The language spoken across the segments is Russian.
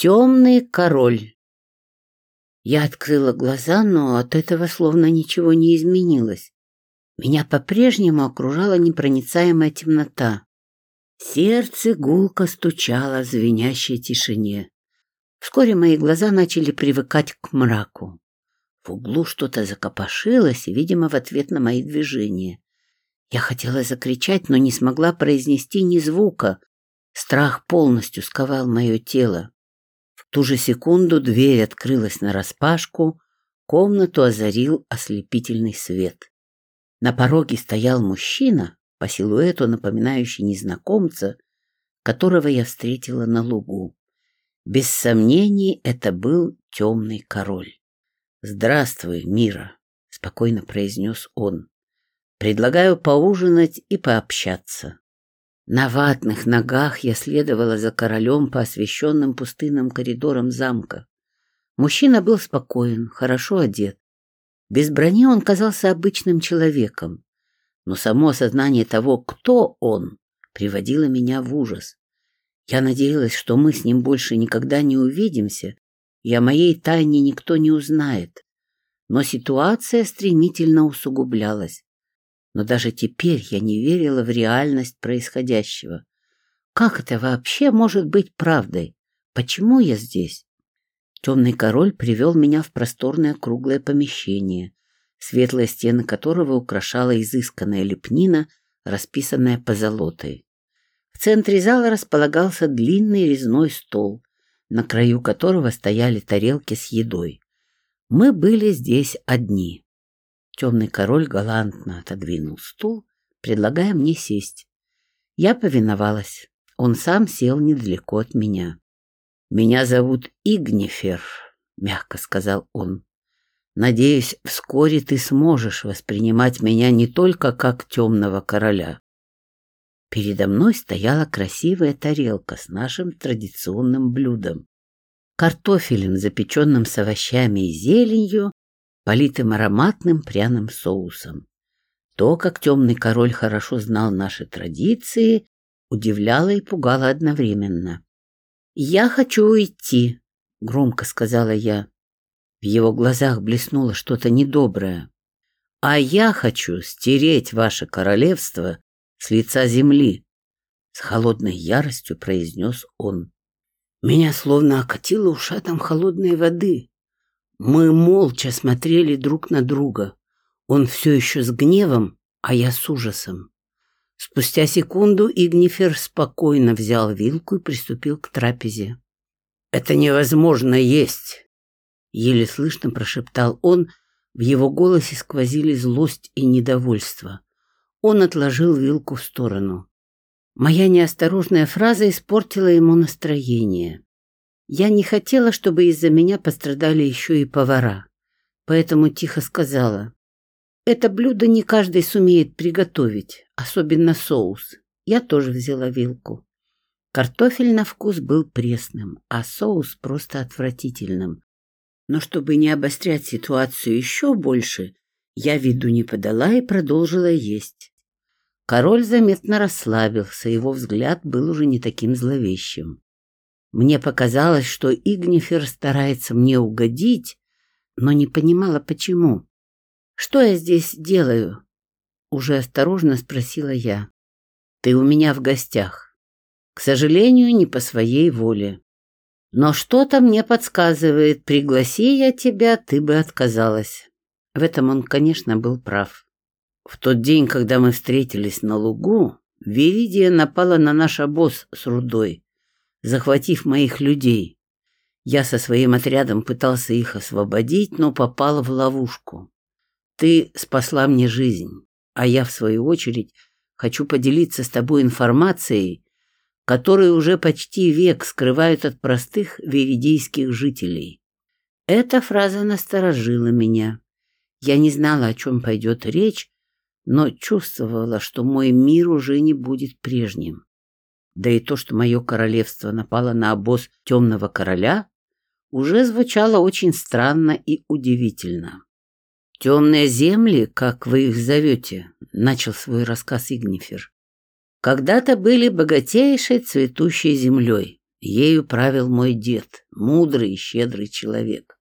Темный король. Я открыла глаза, но от этого словно ничего не изменилось. Меня по-прежнему окружала непроницаемая темнота. Сердце гулко стучало в звенящей тишине. Вскоре мои глаза начали привыкать к мраку. В углу что-то закопошилось, видимо, в ответ на мои движения. Я хотела закричать, но не смогла произнести ни звука. Страх полностью сковал мое тело. Ту же секунду дверь открылась нараспашку, комнату озарил ослепительный свет. На пороге стоял мужчина, по силуэту напоминающий незнакомца, которого я встретила на лугу. Без сомнений, это был темный король. «Здравствуй, Мира», — спокойно произнес он. «Предлагаю поужинать и пообщаться». На ватных ногах я следовала за королем по освещенным пустынным коридорам замка. Мужчина был спокоен, хорошо одет. Без брони он казался обычным человеком, но само осознание того, кто он, приводило меня в ужас. Я надеялась, что мы с ним больше никогда не увидимся, и о моей тайне никто не узнает. Но ситуация стремительно усугублялась но даже теперь я не верила в реальность происходящего. Как это вообще может быть правдой? Почему я здесь? Темный король привел меня в просторное круглое помещение, светлые стены которого украшала изысканная лепнина, расписанная позолотой. В центре зала располагался длинный резной стол, на краю которого стояли тарелки с едой. Мы были здесь одни. Темный король галантно отодвинул стул, предлагая мне сесть. Я повиновалась. Он сам сел недалеко от меня. «Меня зовут Игнифер», — мягко сказал он. «Надеюсь, вскоре ты сможешь воспринимать меня не только как темного короля». Передо мной стояла красивая тарелка с нашим традиционным блюдом. Картофелем, запеченным с овощами и зеленью, политым ароматным пряным соусом. То, как темный король хорошо знал наши традиции, удивляло и пугало одновременно. «Я хочу уйти», — громко сказала я. В его глазах блеснуло что-то недоброе. «А я хочу стереть ваше королевство с лица земли», — с холодной яростью произнес он. Меня словно окатило ушатом холодной воды. Мы молча смотрели друг на друга. Он все еще с гневом, а я с ужасом. Спустя секунду Игнифер спокойно взял вилку и приступил к трапезе. «Это невозможно есть!» Еле слышно прошептал он, в его голосе сквозили злость и недовольство. Он отложил вилку в сторону. Моя неосторожная фраза испортила ему настроение. Я не хотела, чтобы из-за меня пострадали еще и повара, поэтому тихо сказала. Это блюдо не каждый сумеет приготовить, особенно соус. Я тоже взяла вилку. Картофель на вкус был пресным, а соус просто отвратительным. Но чтобы не обострять ситуацию еще больше, я виду не подала и продолжила есть. Король заметно расслабился, его взгляд был уже не таким зловещим. Мне показалось, что Игнифер старается мне угодить, но не понимала, почему. «Что я здесь делаю?» Уже осторожно спросила я. «Ты у меня в гостях. К сожалению, не по своей воле. Но что-то мне подсказывает, пригласи я тебя, ты бы отказалась». В этом он, конечно, был прав. В тот день, когда мы встретились на лугу, Веридия напала на наш обоз с рудой захватив моих людей. Я со своим отрядом пытался их освободить, но попал в ловушку. Ты спасла мне жизнь, а я, в свою очередь, хочу поделиться с тобой информацией, которую уже почти век скрывают от простых веридейских жителей. Эта фраза насторожила меня. Я не знала, о чем пойдет речь, но чувствовала, что мой мир уже не будет прежним. Да и то, что мое королевство напало на обоз темного короля, уже звучало очень странно и удивительно. «Темные земли, как вы их зовете», — начал свой рассказ Игнифер, — «когда-то были богатейшей цветущей землей. Ею правил мой дед, мудрый и щедрый человек.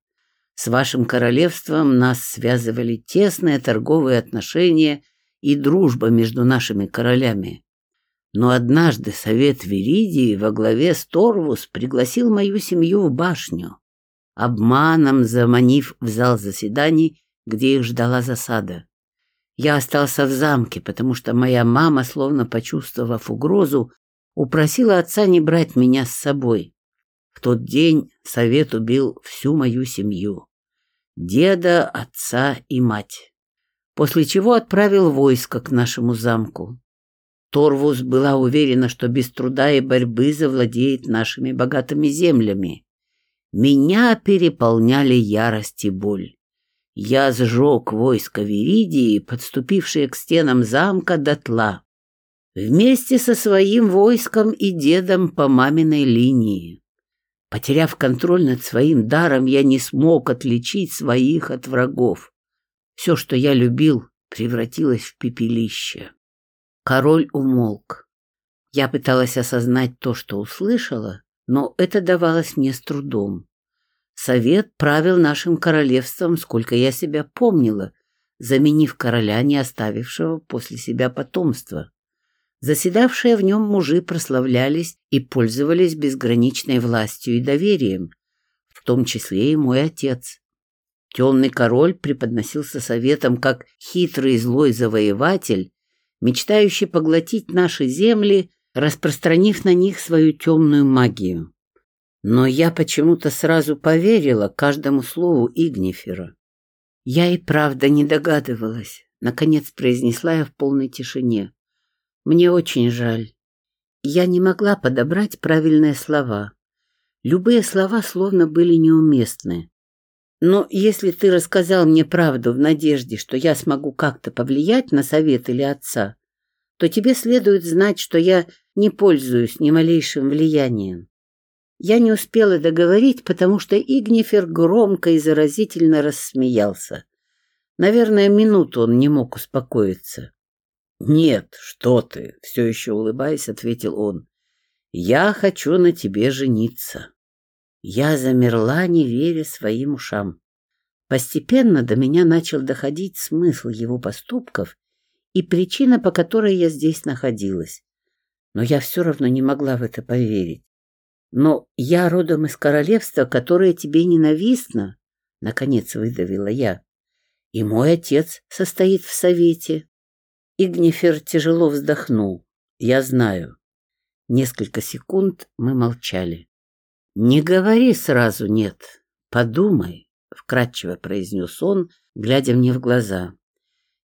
С вашим королевством нас связывали тесные торговые отношения и дружба между нашими королями. Но однажды совет Веридии во главе с Торвус пригласил мою семью в башню, обманом заманив в зал заседаний, где их ждала засада. Я остался в замке, потому что моя мама, словно почувствовав угрозу, упросила отца не брать меня с собой. В тот день совет убил всю мою семью. Деда, отца и мать. После чего отправил войско к нашему замку. Торвус была уверена, что без труда и борьбы завладеет нашими богатыми землями. Меня переполняли ярость и боль. Я сжег войско Веридии, подступившее к стенам замка дотла вместе со своим войском и дедом по маминой линии. Потеряв контроль над своим даром, я не смог отличить своих от врагов. Все, что я любил, превратилось в пепелище. Король умолк. Я пыталась осознать то, что услышала, но это давалось мне с трудом. Совет правил нашим королевством, сколько я себя помнила, заменив короля, не оставившего после себя потомства. Заседавшие в нем мужи прославлялись и пользовались безграничной властью и доверием, в том числе и мой отец. Темный король преподносился советом как хитрый злой завоеватель, мечтающий поглотить наши земли, распространив на них свою темную магию. Но я почему-то сразу поверила каждому слову Игнифера. Я и правда не догадывалась, наконец произнесла я в полной тишине. Мне очень жаль. Я не могла подобрать правильные слова. Любые слова словно были неуместны. Но если ты рассказал мне правду в надежде, что я смогу как-то повлиять на совет или отца, то тебе следует знать, что я не пользуюсь ни малейшим влиянием. Я не успела договорить, потому что Игнифер громко и заразительно рассмеялся. Наверное, минуту он не мог успокоиться. «Нет, что ты!» — все еще улыбаясь, ответил он. «Я хочу на тебе жениться». Я замерла, не веря своим ушам. Постепенно до меня начал доходить смысл его поступков и причина, по которой я здесь находилась. Но я все равно не могла в это поверить. «Но я родом из королевства, которое тебе ненавистно», — наконец выдавила я. «И мой отец состоит в совете». Игнифер тяжело вздохнул. «Я знаю». Несколько секунд мы молчали. «Не говори сразу «нет». Подумай», — вкратчиво произнес он, глядя мне в глаза.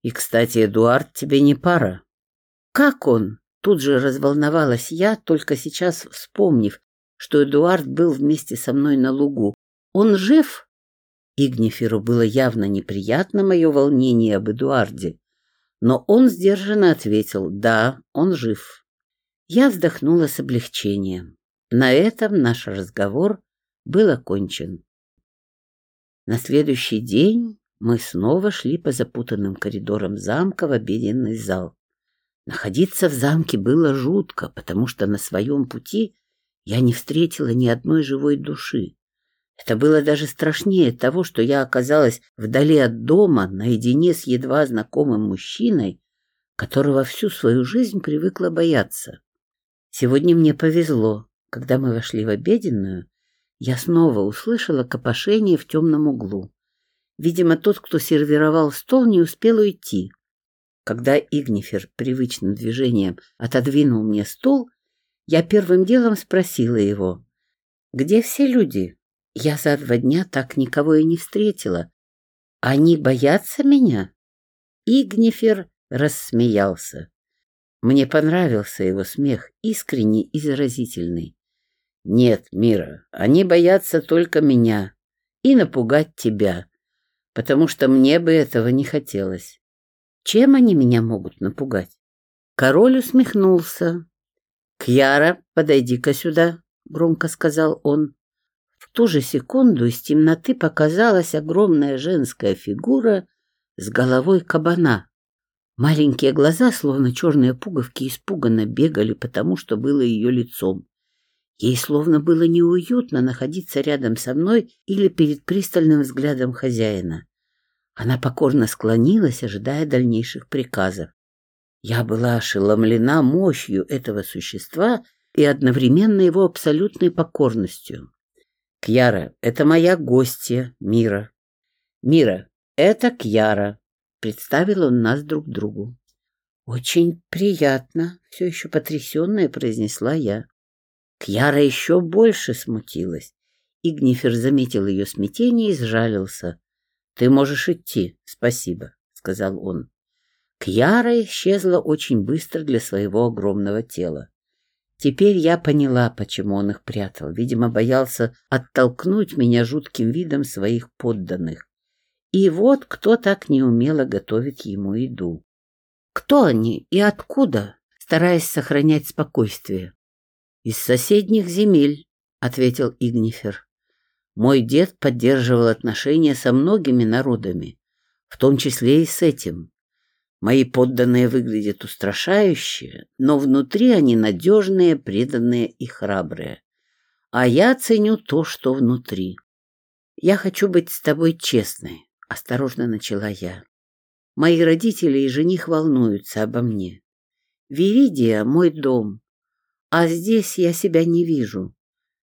«И, кстати, Эдуард тебе не пара». «Как он?» Тут же разволновалась я, только сейчас вспомнив, что Эдуард был вместе со мной на лугу. «Он жив?» Игниферу было явно неприятно мое волнение об Эдуарде. Но он сдержанно ответил «Да, он жив». Я вздохнула с облегчением. На этом наш разговор был окончен. На следующий день мы снова шли по запутанным коридорам замка в обеденный зал. Находиться в замке было жутко, потому что на своем пути я не встретила ни одной живой души. Это было даже страшнее того, что я оказалась вдали от дома, наедине с едва знакомым мужчиной, которого всю свою жизнь привыкла бояться. Сегодня мне повезло. Когда мы вошли в обеденную, я снова услышала копошение в темном углу. Видимо, тот, кто сервировал стол, не успел уйти. Когда Игнифер привычным движением отодвинул мне стол, я первым делом спросила его, «Где все люди?» Я за два дня так никого и не встретила. Они боятся меня? Игнифер рассмеялся. Мне понравился его смех, искренний и заразительный. Нет, Мира, они боятся только меня и напугать тебя, потому что мне бы этого не хотелось. Чем они меня могут напугать? Король усмехнулся. «Кьяра, подойди-ка сюда», — громко сказал он. В ту же секунду из темноты показалась огромная женская фигура с головой кабана. Маленькие глаза, словно черные пуговки, испуганно бегали, потому что было ее лицом. Ей словно было неуютно находиться рядом со мной или перед пристальным взглядом хозяина. Она покорно склонилась, ожидая дальнейших приказов. Я была ошеломлена мощью этого существа и одновременно его абсолютной покорностью. «Кьяра, это моя гостья, Мира». «Мира, это Кьяра», — представил он нас друг другу. «Очень приятно», — все еще потрясенная произнесла я. Кьяра еще больше смутилась. Игнифер заметил ее смятение и сжалился. «Ты можешь идти, спасибо», — сказал он. Кьяра исчезла очень быстро для своего огромного тела. Теперь я поняла, почему он их прятал. Видимо, боялся оттолкнуть меня жутким видом своих подданных. И вот кто так неумело готовит ему еду. Кто они и откуда? Стараясь сохранять спокойствие. Из соседних земель, ответил Игнифер. Мой дед поддерживал отношения со многими народами, в том числе и с этим. Мои подданные выглядят устрашающе, но внутри они надежные, преданные и храбрые. А я ценю то, что внутри. Я хочу быть с тобой честной, осторожно начала я. Мои родители и жених волнуются обо мне. Виридия — мой дом, а здесь я себя не вижу.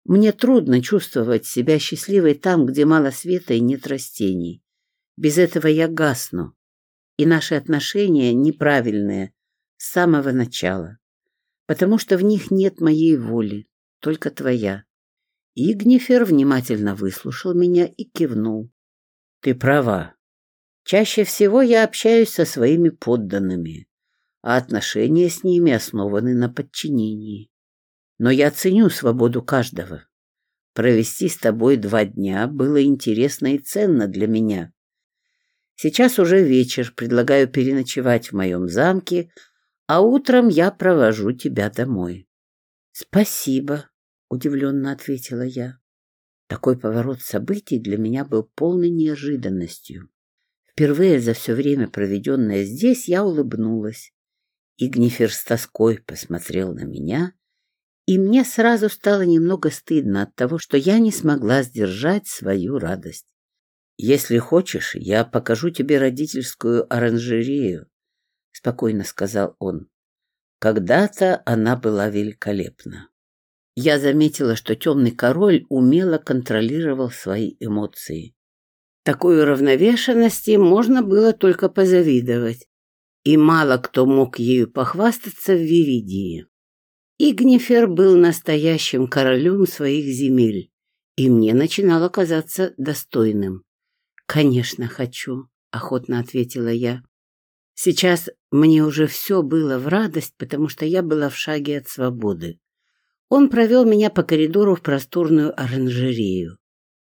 Мне трудно чувствовать себя счастливой там, где мало света и нет растений. Без этого я гасну и наши отношения неправильные с самого начала, потому что в них нет моей воли, только твоя. Игнифер внимательно выслушал меня и кивнул. Ты права. Чаще всего я общаюсь со своими подданными, а отношения с ними основаны на подчинении. Но я ценю свободу каждого. Провести с тобой два дня было интересно и ценно для меня. Сейчас уже вечер, предлагаю переночевать в моем замке, а утром я провожу тебя домой. — Спасибо, — удивленно ответила я. Такой поворот событий для меня был полной неожиданностью. Впервые за все время, проведенное здесь, я улыбнулась. Игнифер с тоской посмотрел на меня, и мне сразу стало немного стыдно от того, что я не смогла сдержать свою радость. «Если хочешь, я покажу тебе родительскую оранжерею», — спокойно сказал он. Когда-то она была великолепна. Я заметила, что темный король умело контролировал свои эмоции. Такой уравновешенности можно было только позавидовать, и мало кто мог ею похвастаться в Виридии. Игнифер был настоящим королем своих земель, и мне начинало казаться достойным. «Конечно, хочу», — охотно ответила я. Сейчас мне уже все было в радость, потому что я была в шаге от свободы. Он провел меня по коридору в просторную оранжерею.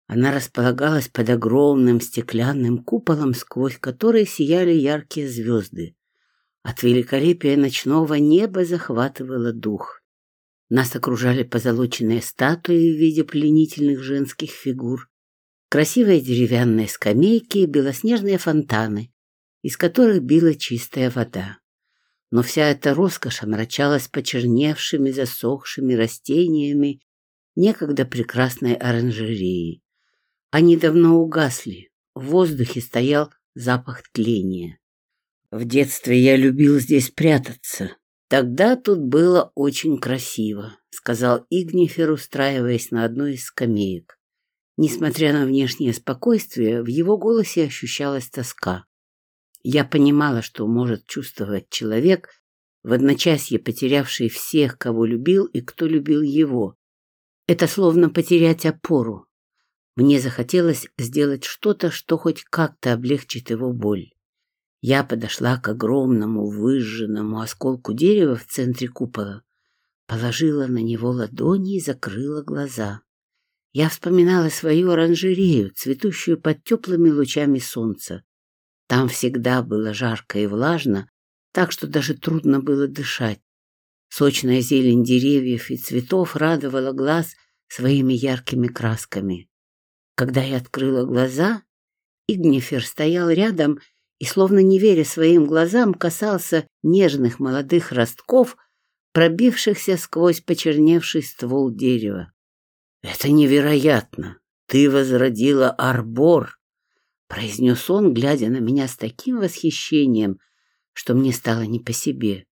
Она располагалась под огромным стеклянным куполом, сквозь который сияли яркие звезды. От великолепия ночного неба захватывало дух. Нас окружали позолоченные статуи в виде пленительных женских фигур, красивые деревянные скамейки и белоснежные фонтаны, из которых била чистая вода. Но вся эта роскошь омрачалась почерневшими, засохшими растениями некогда прекрасной оранжереи. Они давно угасли, в воздухе стоял запах тления. В детстве я любил здесь прятаться. Тогда тут было очень красиво, сказал Игнифер, устраиваясь на одной из скамеек. Несмотря на внешнее спокойствие, в его голосе ощущалась тоска. Я понимала, что может чувствовать человек, в одночасье потерявший всех, кого любил и кто любил его. Это словно потерять опору. Мне захотелось сделать что-то, что хоть как-то облегчит его боль. Я подошла к огромному выжженному осколку дерева в центре купола, положила на него ладони и закрыла глаза. Я вспоминала свою оранжерею, цветущую под теплыми лучами солнца. Там всегда было жарко и влажно, так что даже трудно было дышать. Сочная зелень деревьев и цветов радовала глаз своими яркими красками. Когда я открыла глаза, Игнифер стоял рядом и, словно не веря своим глазам, касался нежных молодых ростков, пробившихся сквозь почерневший ствол дерева. «Это невероятно! Ты возродила арбор!» — произнес он, глядя на меня с таким восхищением, что мне стало не по себе.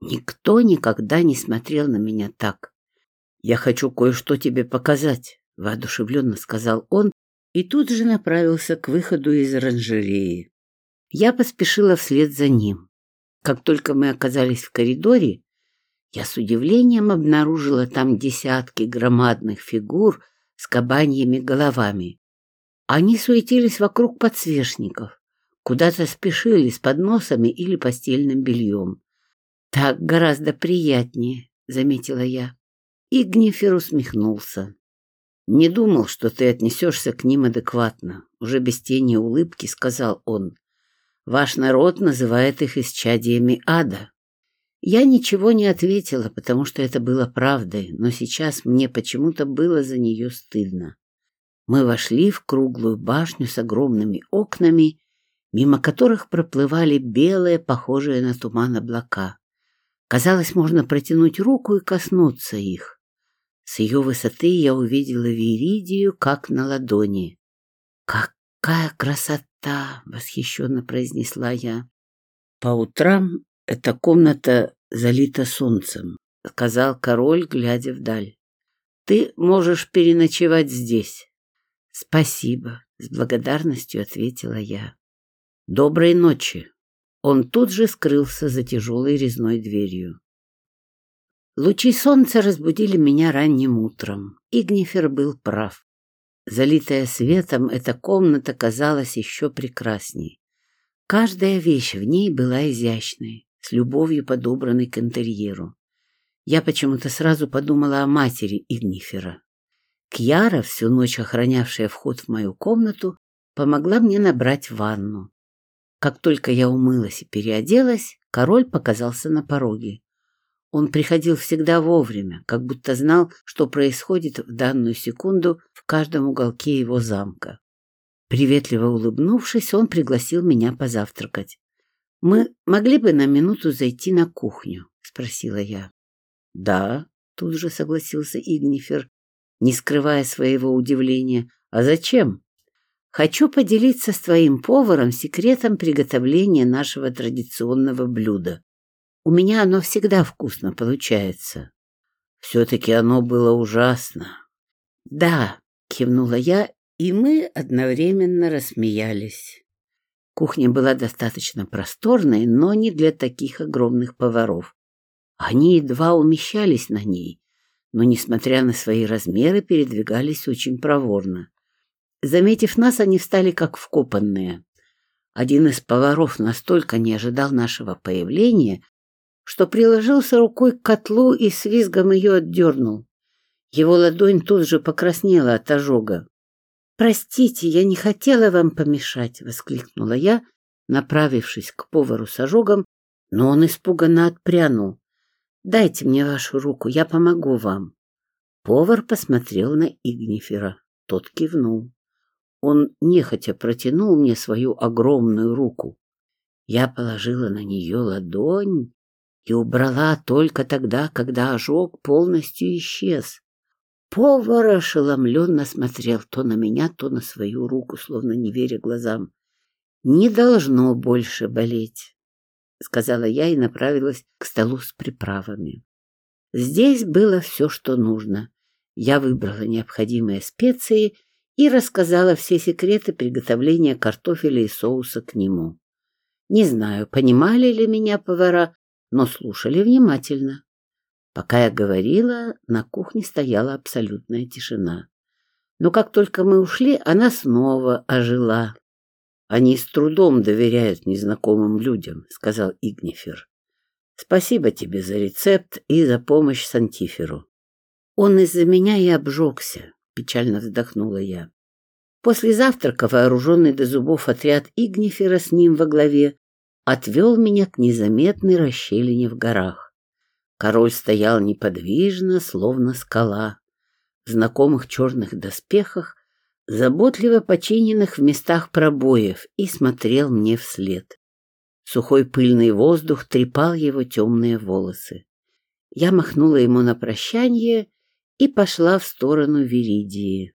Никто никогда не смотрел на меня так. «Я хочу кое-что тебе показать», — воодушевленно сказал он и тут же направился к выходу из оранжереи. Я поспешила вслед за ним. Как только мы оказались в коридоре, я с удивлением обнаружила там десятки громадных фигур с кабаньими головами. Они суетились вокруг подсвечников, куда-то спешили с подносами или постельным бельем. «Так гораздо приятнее», — заметила я. Игнифер усмехнулся. «Не думал, что ты отнесешься к ним адекватно», — уже без тени улыбки сказал он. «Ваш народ называет их исчадиями ада». Я ничего не ответила, потому что это было правдой, но сейчас мне почему-то было за нее стыдно. Мы вошли в круглую башню с огромными окнами, мимо которых проплывали белые, похожие на туман облака. Казалось, можно протянуть руку и коснуться их. С ее высоты я увидела Виридию, как на ладони. «Какая красота!» — восхищенно произнесла я. По утрам эта комната залита солнцем, — сказал король, глядя вдаль. Ты можешь переночевать здесь. Спасибо, — с благодарностью ответила я. Доброй ночи. Он тут же скрылся за тяжелой резной дверью. Лучи солнца разбудили меня ранним утром. Игнифер был прав. Залитая светом, эта комната казалась еще прекрасней. Каждая вещь в ней была изящной, с любовью подобранной к интерьеру. Я почему-то сразу подумала о матери Игнифера. Кьяра, всю ночь охранявшая вход в мою комнату, помогла мне набрать ванну. Как только я умылась и переоделась, король показался на пороге. Он приходил всегда вовремя, как будто знал, что происходит в данную секунду в каждом уголке его замка. Приветливо улыбнувшись, он пригласил меня позавтракать. «Мы могли бы на минуту зайти на кухню?» — спросила я. «Да», — тут же согласился Игнифер, не скрывая своего удивления. «А зачем?» Хочу поделиться с твоим поваром секретом приготовления нашего традиционного блюда. У меня оно всегда вкусно получается. Все-таки оно было ужасно. Да, кивнула я, и мы одновременно рассмеялись. Кухня была достаточно просторной, но не для таких огромных поваров. Они едва умещались на ней, но, несмотря на свои размеры, передвигались очень проворно. Заметив нас, они встали как вкопанные. Один из поваров настолько не ожидал нашего появления, что приложился рукой к котлу и с визгом ее отдернул. Его ладонь тут же покраснела от ожога. «Простите, я не хотела вам помешать», — воскликнула я, направившись к повару с ожогом, но он испуганно отпрянул. «Дайте мне вашу руку, я помогу вам». Повар посмотрел на Игнифера. Тот кивнул. Он нехотя протянул мне свою огромную руку. Я положила на нее ладонь и убрала только тогда, когда ожог полностью исчез. Повар ошеломленно смотрел то на меня, то на свою руку, словно не веря глазам. «Не должно больше болеть», — сказала я и направилась к столу с приправами. Здесь было все, что нужно. Я выбрала необходимые специи — и рассказала все секреты приготовления картофеля и соуса к нему. Не знаю, понимали ли меня повара, но слушали внимательно. Пока я говорила, на кухне стояла абсолютная тишина. Но как только мы ушли, она снова ожила. «Они с трудом доверяют незнакомым людям», — сказал Игнифер. «Спасибо тебе за рецепт и за помощь Сантиферу». «Он из-за меня и обжегся», печально вздохнула я. После завтрака вооруженный до зубов отряд Игнифера с ним во главе отвел меня к незаметной расщелине в горах. Король стоял неподвижно, словно скала, в знакомых черных доспехах, заботливо починенных в местах пробоев, и смотрел мне вслед. Сухой пыльный воздух трепал его темные волосы. Я махнула ему на прощание и пошла в сторону Веридии.